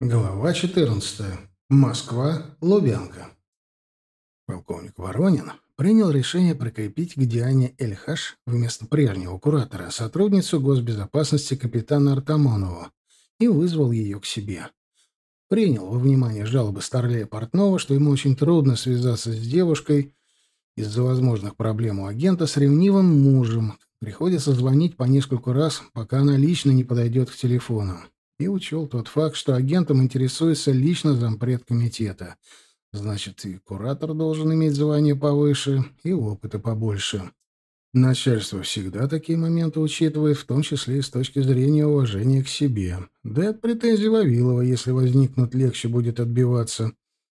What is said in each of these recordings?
Глава 14. Москва, Лубянка. Полковник Воронин принял решение прикрепить к Диане Эльхаш вместо прежнего куратора сотрудницу госбезопасности капитана Артамонову и вызвал ее к себе. Принял во внимание жалобы Старлея Портнова, что ему очень трудно связаться с девушкой из-за возможных проблем у агента с ревнивым мужем. Приходится звонить по нескольку раз, пока она лично не подойдет к телефону и учел тот факт, что агентом интересуется лично зампред комитета. Значит, и куратор должен иметь звание повыше, и опыта побольше. Начальство всегда такие моменты учитывает, в том числе и с точки зрения уважения к себе. Да и от претензий Вавилова, если возникнут, легче будет отбиваться.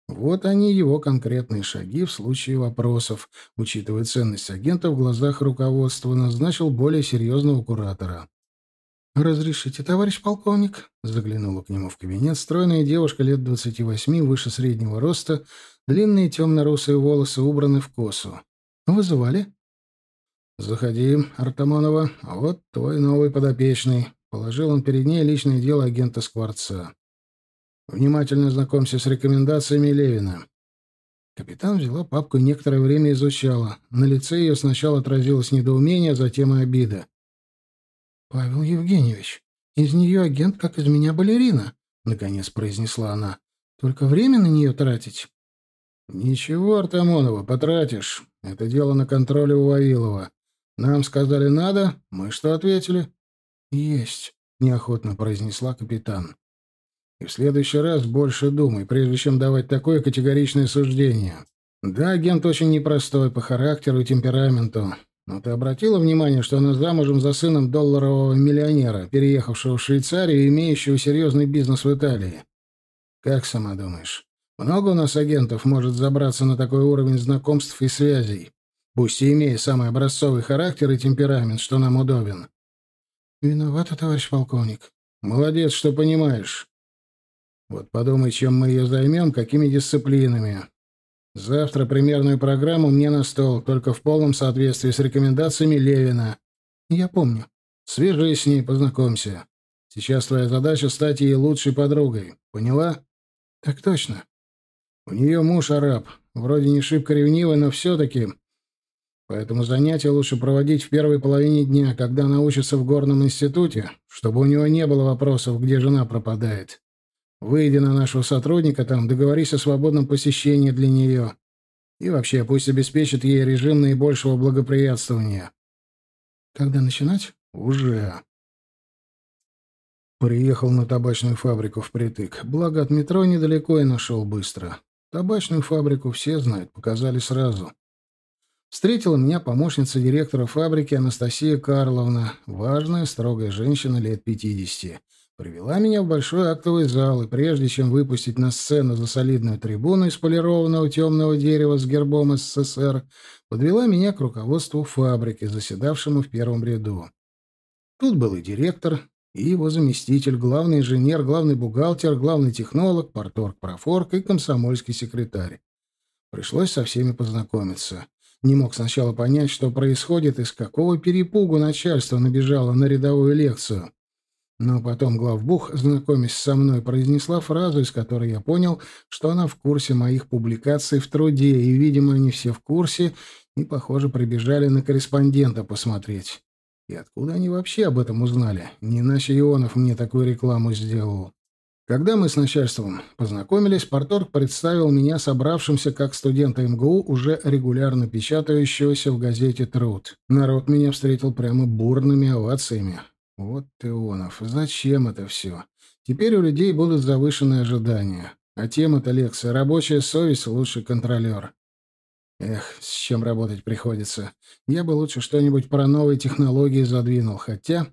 Вот они, его конкретные шаги в случае вопросов. Учитывая ценность агента в глазах руководства, назначил более серьезного куратора. «Разрешите, товарищ полковник?» Заглянула к нему в кабинет стройная девушка лет двадцати восьми, выше среднего роста, длинные темно-русые волосы убраны в косу. «Вызывали?» «Заходи, Артамонова. Вот твой новый подопечный». Положил он перед ней личное дело агента Скворца. «Внимательно знакомься с рекомендациями Левина». Капитан взяла папку и некоторое время изучала. На лице ее сначала отразилось недоумение, затем и обида. «Павел Евгеньевич, из нее агент, как из меня балерина», — наконец произнесла она. «Только время на нее тратить?» «Ничего, Артамонова, потратишь. Это дело на контроле у Вавилова. Нам сказали «надо», мы что ответили?» «Есть», — неохотно произнесла капитан. «И в следующий раз больше думай, прежде чем давать такое категоричное суждение. Да, агент очень непростой по характеру и темпераменту, но ты обратила внимание, что она замужем за сыном долларового миллионера, переехавшего в Швейцарию и имеющего серьезный бизнес в Италии? Как сама думаешь, много у нас агентов может забраться на такой уровень знакомств и связей, пусть и имея самый образцовый характер и темперамент, что нам удобен? Виновата, товарищ полковник. Молодец, что понимаешь. Вот подумай, чем мы ее займем, какими дисциплинами. Завтра примерную программу мне на стол, только в полном соответствии с рекомендациями Левина. Я помню. Свяжись с ней, познакомься. Сейчас твоя задача стать ей лучшей подругой. Поняла? Так точно. У нее муж араб. Вроде не шибко ревнивый, но все-таки. Поэтому занятия лучше проводить в первой половине дня, когда она учится в горном институте, чтобы у него не было вопросов, где жена пропадает. Выйди на нашего сотрудника там, договорись о свободном посещении для нее. И вообще, пусть обеспечит ей режим наибольшего благоприятствования. Когда начинать? Уже. Приехал на табачную фабрику впритык. Благо, от метро недалеко и нашел быстро. Табачную фабрику все знают, показали сразу. Встретила меня помощница директора фабрики Анастасия Карловна, важная, строгая женщина лет пятидесяти. Привела меня в большой актовый зал, и прежде чем выпустить на сцену за солидную трибуну из полированного темного дерева с гербом СССР, подвела меня к руководству фабрики, заседавшему в первом ряду. Тут был и директор, и его заместитель, главный инженер, главный бухгалтер, главный технолог, порторг-профорг и комсомольский секретарь. Пришлось со всеми познакомиться. Не мог сначала понять, что происходит и с какого перепугу начальство набежало на рядовую лекцию. Но потом главбух, знакомясь со мной, произнесла фразу, из которой я понял, что она в курсе моих публикаций в труде, и, видимо, они все в курсе и, похоже, прибежали на корреспондента посмотреть. И откуда они вообще об этом узнали? Не иначе Ионов мне такую рекламу сделал. Когда мы с начальством познакомились, Порторг представил меня собравшимся как студента МГУ, уже регулярно печатающегося в газете «Труд». Народ меня встретил прямо бурными овациями. Вот Ионов, зачем это все? Теперь у людей будут завышенные ожидания. А тема-то лекция «Рабочая совесть — лучший контролер». Эх, с чем работать приходится. Я бы лучше что-нибудь про новые технологии задвинул, хотя...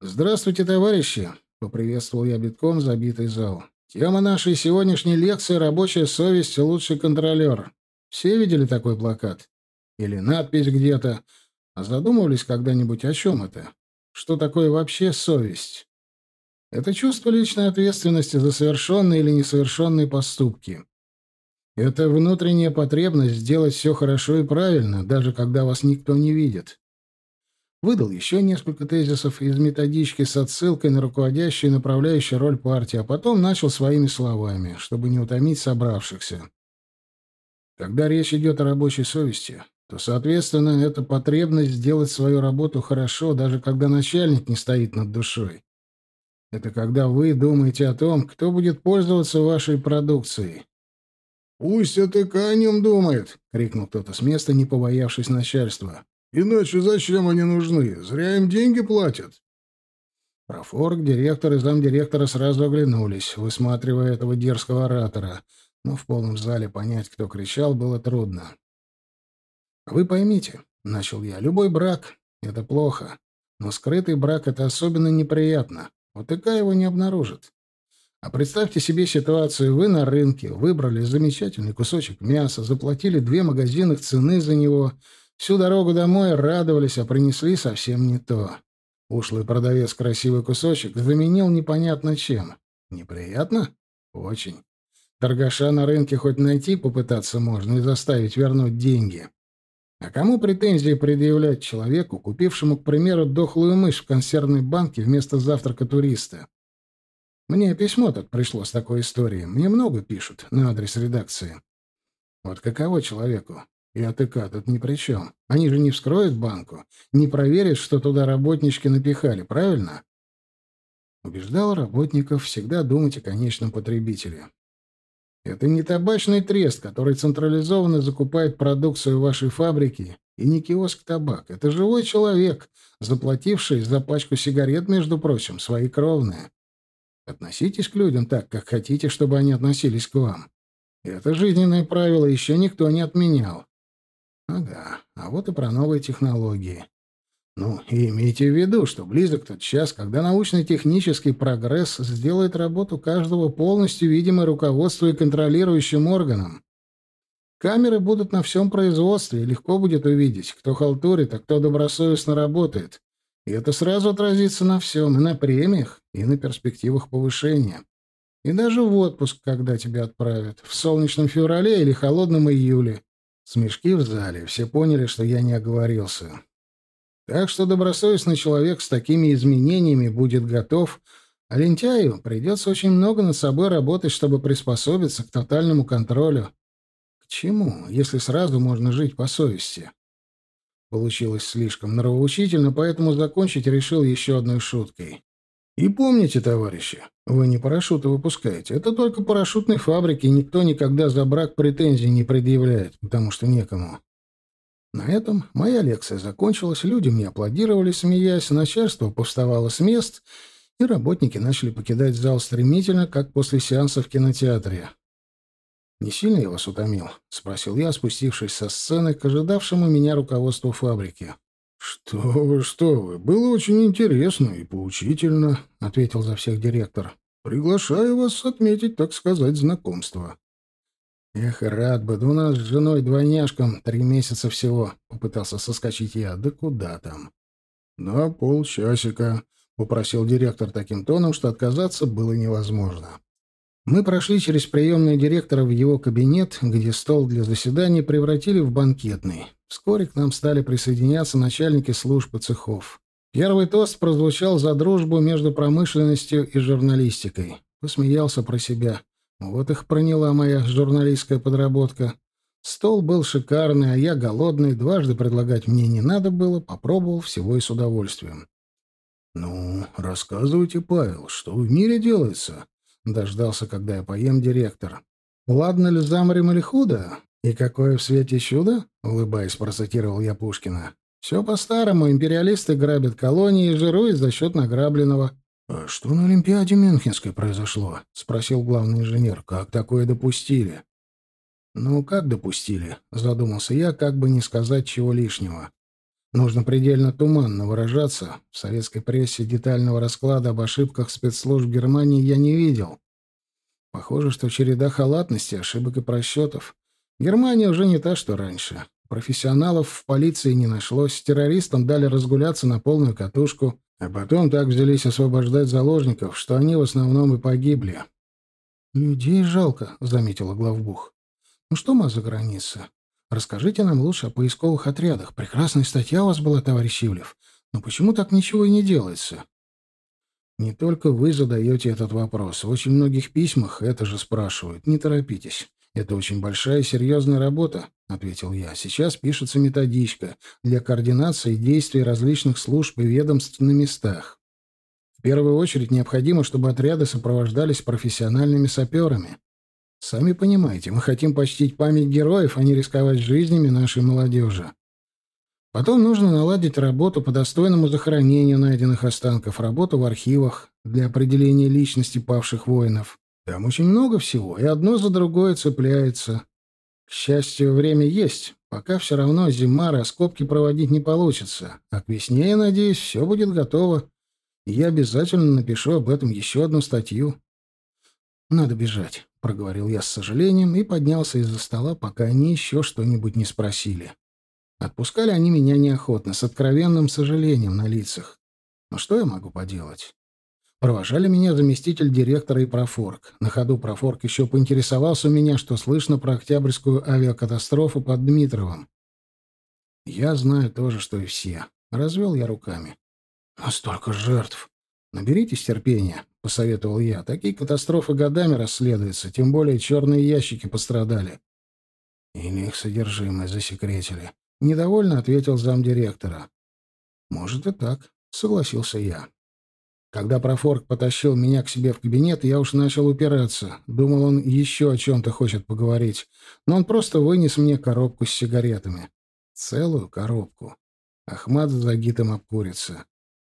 «Здравствуйте, товарищи!» — поприветствовал я битком забитый зал. «Тема нашей сегодняшней лекции «Рабочая совесть — лучший контролер». Все видели такой плакат? Или надпись где-то? А задумывались когда-нибудь о чем это? Что такое вообще совесть? Это чувство личной ответственности за совершенные или несовершенные поступки. Это внутренняя потребность сделать все хорошо и правильно, даже когда вас никто не видит. выдал еще несколько тезисов из методички с отсылкой на руководящую и направляющую роль партии, а потом начал своими словами, чтобы не утомить собравшихся. Когда речь идет о рабочей совести, то, соответственно, это потребность сделать свою работу хорошо, даже когда начальник не стоит над душой. Это когда вы думаете о том, кто будет пользоваться вашей продукцией. «Пусть АТК о нем думает!» — крикнул кто-то с места, не побоявшись начальства. «Иначе зачем они нужны? Зря им деньги платят!» Профорг, директор и замдиректора сразу оглянулись, высматривая этого дерзкого оратора, но в полном зале понять, кто кричал, было трудно. «Вы поймите», — начал я, — «любой брак — это плохо, но скрытый брак — это особенно неприятно. ОТК его не обнаружит. А представьте себе ситуацию. Вы на рынке, выбрали замечательный кусочек мяса, заплатили две магазинных цены за него, всю дорогу домой радовались, а принесли совсем не то. Ушлый продавец красивый кусочек заменил непонятно чем. Неприятно? Очень. Торгаша на рынке хоть найти попытаться можно и заставить вернуть деньги. А кому претензии предъявлять человеку, купившему, к примеру, дохлую мышь в консервной банке вместо завтрака туриста? Мне письмо так пришло с такой историей. Мне много пишут на адрес редакции. Вот каково человеку? И АТК тут ни при чем. Они же не вскроют банку, не проверят, что туда работнички напихали, правильно? Убеждал работников всегда думать о конечном потребителе. Это не табачный трест, который централизованно закупает продукцию вашей фабрики, и не киоск табак. Это живой человек, заплативший за пачку сигарет, между прочим, свои кровные. Относитесь к людям так, как хотите, чтобы они относились к вам. Это жизненное правило еще никто не отменял. Ага, а вот и про новые технологии. Ну, и имейте в виду, что близок тот час, когда научно-технический прогресс сделает работу каждого полностью видимой руководству и контролирующим органам. Камеры будут на всем производстве, легко будет увидеть, кто халтурит, а кто добросовестно работает. И это сразу отразится на всем, и на премиях, и на перспективах повышения. И даже в отпуск, когда тебя отправят, в солнечном феврале или холодном июле. Смешки в зале, все поняли, что я не оговорился. Так что добросовестный человек с такими изменениями будет готов, а лентяю придется очень много над собой работать, чтобы приспособиться к тотальному контролю. К чему, если сразу можно жить по совести? Получилось слишком нравоучительно, поэтому закончить решил еще одной шуткой. И помните, товарищи, вы не парашюты выпускаете. Это только парашютной фабрики, никто никогда за брак претензий не предъявляет, потому что некому. На этом моя лекция закончилась, люди мне аплодировали, смеясь, начальство повставало с мест, и работники начали покидать зал стремительно, как после сеанса в кинотеатре. «Не сильно я вас утомил?» — спросил я, спустившись со сцены к ожидавшему меня руководству фабрики. «Что вы, что вы, было очень интересно и поучительно», — ответил за всех директор. «Приглашаю вас отметить, так сказать, знакомство». «Эх, рад бы, да у нас с женой двойняшком три месяца всего», — попытался соскочить я. «Да куда там?» «На полчасика», — попросил директор таким тоном, что отказаться было невозможно. Мы прошли через приемную директора в его кабинет, где стол для заседаний превратили в банкетный. Вскоре к нам стали присоединяться начальники служб и цехов. Первый тост прозвучал за дружбу между промышленностью и журналистикой. Посмеялся про себя. Вот их проняла моя журналистская подработка. Стол был шикарный, а я голодный, дважды предлагать мне не надо было, попробовал всего и с удовольствием. «Ну, рассказывайте, Павел, что в мире делается?» Дождался, когда я поем, директор. «Ладно ли замрем или худо? И какое в свете чудо?» — улыбаясь, процитировал я Пушкина. «Все по-старому. Империалисты грабят колонии и жируют за счет награбленного. «А что на Олимпиаде Мюнхенской произошло?» — спросил главный инженер. «Как такое допустили?» «Ну, как допустили?» — задумался я, как бы не сказать чего лишнего. Нужно предельно туманно выражаться. В советской прессе детального расклада об ошибках спецслужб Германии я не видел. Похоже, что череда халатности, ошибок и просчетов. Германия уже не та, что раньше. Профессионалов в полиции не нашлось, террористам дали разгуляться на полную катушку. А потом так взялись освобождать заложников, что они в основном и погибли. «Людей жалко», — заметила главбух. «Ну что мы за граница? Расскажите нам лучше о поисковых отрядах. Прекрасная статья у вас была, товарищ Ивлев. Но почему так ничего и не делается? Не только вы задаете этот вопрос. В очень многих письмах это же спрашивают. Не торопитесь. Это очень большая и серьезная работа, ответил я. Сейчас пишется методичка для координации действий различных служб и ведомств на местах. В первую очередь необходимо, чтобы отряды сопровождались профессиональными саперами. Сами понимаете, мы хотим почтить память героев, а не рисковать жизнями нашей молодежи. Потом нужно наладить работу по достойному захоронению найденных останков, работу в архивах для определения личности павших воинов. Там очень много всего, и одно за другое цепляется. К счастью, время есть. Пока все равно зима, раскопки проводить не получится. А к весне, я надеюсь, все будет готово. И я обязательно напишу об этом еще одну статью. «Надо бежать», — проговорил я с сожалением и поднялся из-за стола, пока они еще что-нибудь не спросили. Отпускали они меня неохотно, с откровенным сожалением на лицах. Но что я могу поделать? Провожали меня заместитель директора и профорг. На ходу профорг еще поинтересовался у меня, что слышно про октябрьскую авиакатастрофу под Дмитровым. Я знаю то же, что и все. Развел я руками. А столько жертв. Наберитесь терпения, посоветовал я. Такие катастрофы годами расследуются, тем более черные ящики пострадали. Или их содержимое засекретили. Недовольно ответил замдиректора. «Может и так», — согласился я. Когда профорг потащил меня к себе в кабинет, я уж начал упираться. Думал, он еще о чем-то хочет поговорить. Но он просто вынес мне коробку с сигаретами. Целую коробку. Ахмад с Загитом обкурится.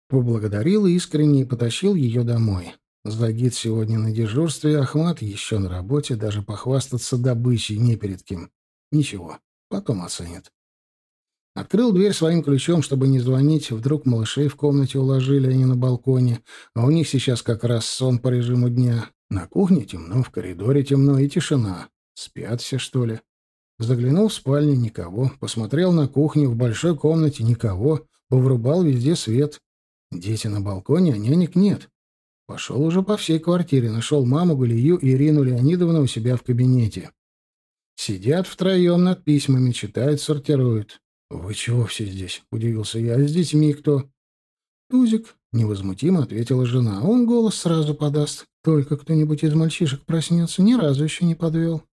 Поблагодарил искренне и потащил ее домой. Загид сегодня на дежурстве, Ахмад еще на работе, даже похвастаться добычей не перед кем. Ничего, потом оценит. Открыл дверь своим ключом, чтобы не звонить. Вдруг малышей в комнате уложили, они на балконе. А у них сейчас как раз сон по режиму дня. На кухне темно, в коридоре темно и тишина. Спят все, что ли? Заглянул в спальню — никого. Посмотрел на кухню, в большой комнате — никого. Поврубал везде свет. Дети на балконе, а нянек нет. Пошел уже по всей квартире, нашел маму, Галию и Ирину Леонидовну у себя в кабинете. Сидят втроем над письмами, читают, сортируют. «Вы чего все здесь?» — удивился я. «А с детьми кто?» «Тузик», — невозмутимо ответила жена. «Он голос сразу подаст. Только кто-нибудь из мальчишек проснется. Ни разу еще не подвел».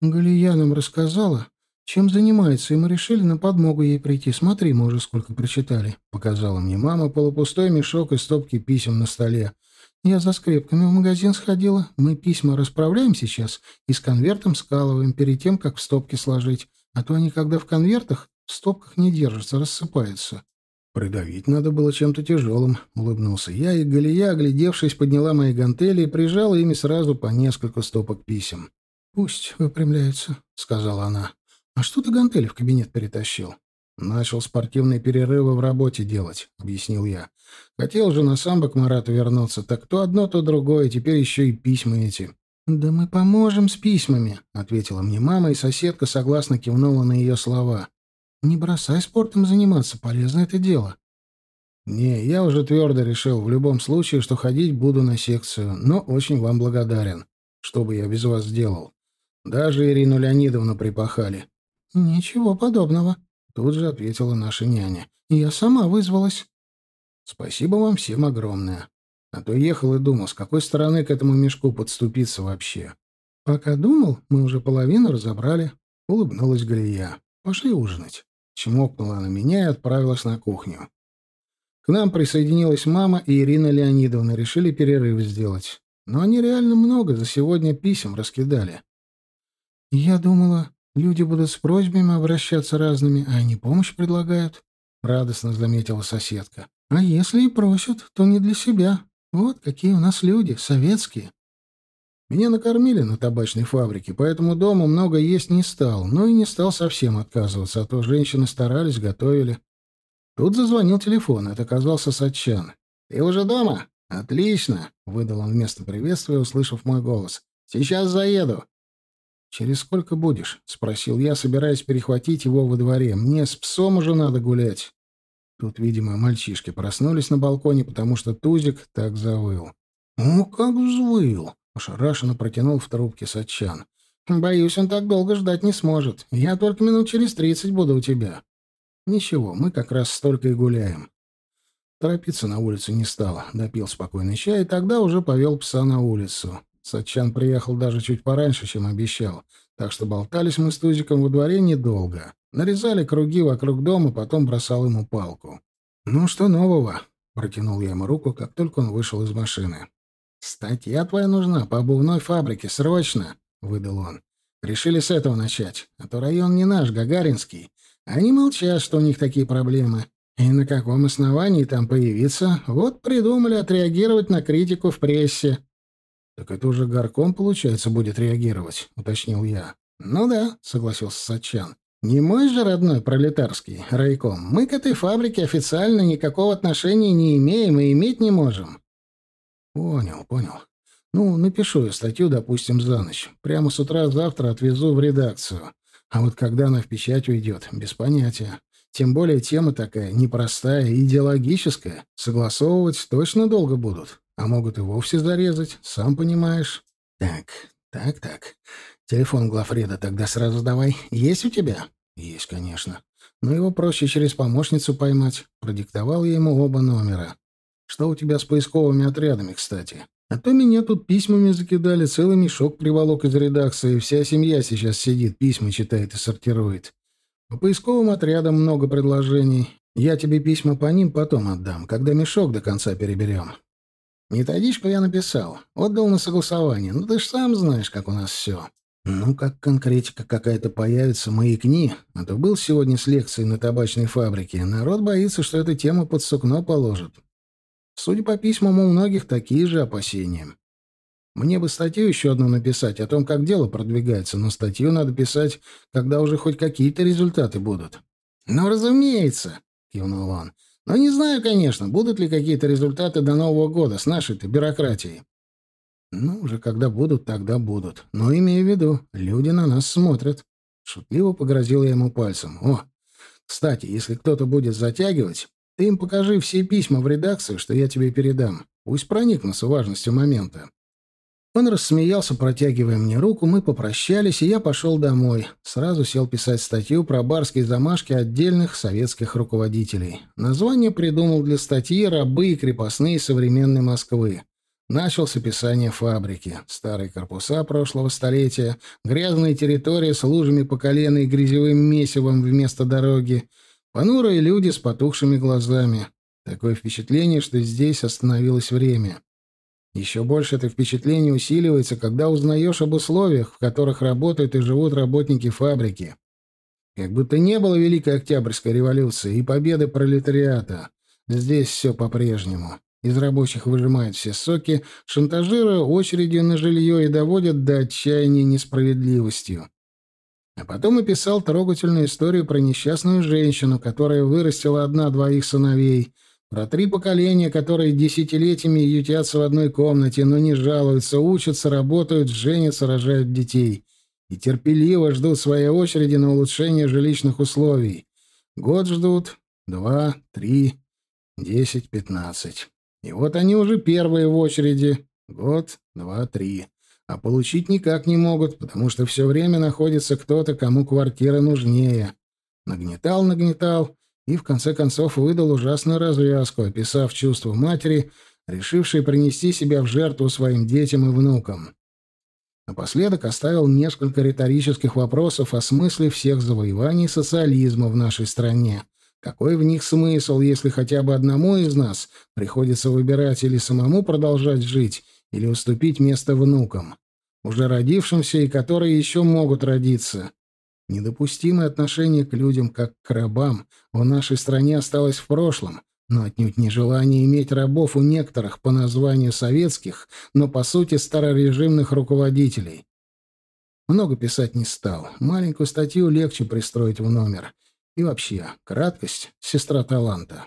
Галия нам рассказала, чем занимается, и мы решили на подмогу ей прийти. Смотри, мы уже сколько прочитали. Показала мне мама полупустой мешок и стопки писем на столе. Я за скрепками в магазин сходила. Мы письма расправляем сейчас и с конвертом скалываем перед тем, как в стопки сложить. А то они, когда в конвертах, в стопках не держатся, рассыпаются. Придавить надо было чем-то тяжелым, улыбнулся я, и Галия, оглядевшись, подняла мои гантели и прижала ими сразу по несколько стопок писем. «Пусть выпрямляются», — сказала она. «А что ты гантели в кабинет перетащил?» «Начал спортивные перерывы в работе делать», — объяснил я. «Хотел же на самбо к Марату вернуться, так то одно, то другое, теперь еще и письма эти». «Да мы поможем с письмами», — ответила мне мама, и соседка согласно кивнула на ее слова. Не бросай спортом заниматься, полезно это дело. Не, я уже твердо решил в любом случае, что ходить буду на секцию, но очень вам благодарен. Что бы я без вас сделал? Даже Ирину Леонидовну припахали. Ничего подобного, тут же ответила наша няня. Я сама вызвалась. Спасибо вам всем огромное. А то ехал и думал, с какой стороны к этому мешку подступиться вообще. Пока думал, мы уже половину разобрали. Улыбнулась Галия. Пошли ужинать. Чмокнула на меня и отправилась на кухню. К нам присоединилась мама и Ирина Леонидовна. Решили перерыв сделать. Но они реально много за сегодня писем раскидали. Я думала, люди будут с просьбами обращаться разными, а они помощь предлагают. Радостно заметила соседка. А если и просят, то не для себя. Вот какие у нас люди, советские. Меня накормили на табачной фабрике, поэтому дома много есть не стал, но и не стал совсем отказываться, а то женщины старались, готовили. Тут зазвонил телефон, это оказался Сатчан. «Ты уже дома?» «Отлично!» — выдал он вместо приветствия, услышав мой голос. «Сейчас заеду». «Через сколько будешь?» — спросил я, собираясь перехватить его во дворе. «Мне с псом уже надо гулять». Тут, видимо, мальчишки проснулись на балконе, потому что Тузик так завыл. «Ну, как взвыл!» Ошарашенно протянул в трубке Сатчан. «Боюсь, он так долго ждать не сможет. Я только минут через тридцать буду у тебя». «Ничего, мы как раз столько и гуляем. Торопиться на улицу не стал, допил спокойный чай и тогда уже повел пса на улицу. Сатчан приехал даже чуть пораньше, чем обещал, так что болтались мы с Тузиком во дворе недолго. Нарезали круги вокруг дома, потом бросал ему палку. «Ну, что нового?» — протянул я ему руку, как только он вышел из машины. «Статья твоя нужна по обувной фабрике, срочно!» — выдал он. «Решили с этого начать, а то район не наш, Гагаринский. Они молчат, что у них такие проблемы. И на каком основании там появиться? Вот придумали отреагировать на критику в прессе». «Так это уже горком, получается, будет реагировать», — уточнил я. «Ну да», — согласился Сачан. «Не мой же родной пролетарский райком. Мы к этой фабрике официально никакого отношения не имеем и иметь не можем. Понял, понял. Ну, напишу я статью, допустим, за ночь. Прямо с утра завтра отвезу в редакцию. А вот когда она в печать уйдет, без понятия. Тем более тема такая непростая, идеологическая. Согласовывать точно долго будут. А могут и вовсе зарезать, сам понимаешь. Так, так, так. Телефон Глафреда тогда сразу давай. Есть у тебя? Есть, конечно. Но его проще через помощницу поймать. Продиктовал я ему оба номера. Что у тебя с поисковыми отрядами, кстати? А то меня тут письмами закидали, целый мешок приволок из редакции, вся семья сейчас сидит, письма читает и сортирует. По поисковым отрядам много предложений. Я тебе письма по ним потом отдам, когда мешок до конца переберем. Методичку я написал, отдал на согласование. Ну, ты ж сам знаешь, как у нас все. Ну, как конкретика какая-то появится, маякни. А то был сегодня с лекцией на табачной фабрике. Народ боится, что эту тему под сукно положат. Судя по письмам, у многих такие же опасения. Мне бы статью еще одну написать о том, как дело продвигается, но статью надо писать, когда уже хоть какие-то результаты будут. «Ну, разумеется», — кивнул он. «Но не знаю, конечно, будут ли какие-то результаты до Нового года с нашей-то бюрократией». «Ну, уже когда будут, тогда будут. Но имею в виду, люди на нас смотрят». Шутливо погрозил я ему пальцем. «О, кстати, если кто-то будет затягивать, ты им покажи все письма в редакцию, что я тебе передам. Пусть проникнутся важностью момента». Он рассмеялся, протягивая мне руку, мы попрощались, и я пошел домой. Сразу сел писать статью про барские замашки отдельных советских руководителей. Название придумал для статьи «Рабы и крепостные современной Москвы». Начал с описания фабрики. Старые корпуса прошлого столетия, грязные территории с лужами по колено и грязевым месивом вместо дороги — Понурые люди с потухшими глазами. Такое впечатление, что здесь остановилось время. Еще больше это впечатление усиливается, когда узнаешь об условиях, в которых работают и живут работники фабрики. Как будто не было Великой Октябрьской революции и победы пролетариата. Здесь все по-прежнему. Из рабочих выжимают все соки, шантажируя очередью на жилье и доводят до отчаяния несправедливостью. А потом описал трогательную историю про несчастную женщину, которая вырастила одна-двоих сыновей, про три поколения, которые десятилетиями ютятся в одной комнате, но не жалуются, учатся, работают, женятся, рожают детей и терпеливо ждут своей очереди на улучшение жилищных условий. Год ждут, два, три, десять, пятнадцать. И вот они уже первые в очереди. Год, два, три а получить никак не могут, потому что все время находится кто-то, кому квартира нужнее. Нагнетал, нагнетал и в конце концов выдал ужасную развязку, описав чувство матери, решившей принести себя в жертву своим детям и внукам. Напоследок оставил несколько риторических вопросов о смысле всех завоеваний социализма в нашей стране. Какой в них смысл, если хотя бы одному из нас приходится выбирать или самому продолжать жить, или уступить место внукам? уже родившимся и которые еще могут родиться. Недопустимое отношение к людям как к рабам в нашей стране осталось в прошлом, но отнюдь не желание иметь рабов у некоторых по названию советских, но по сути старорежимных руководителей. Много писать не стал. Маленькую статью легче пристроить в номер. И вообще, краткость — сестра таланта.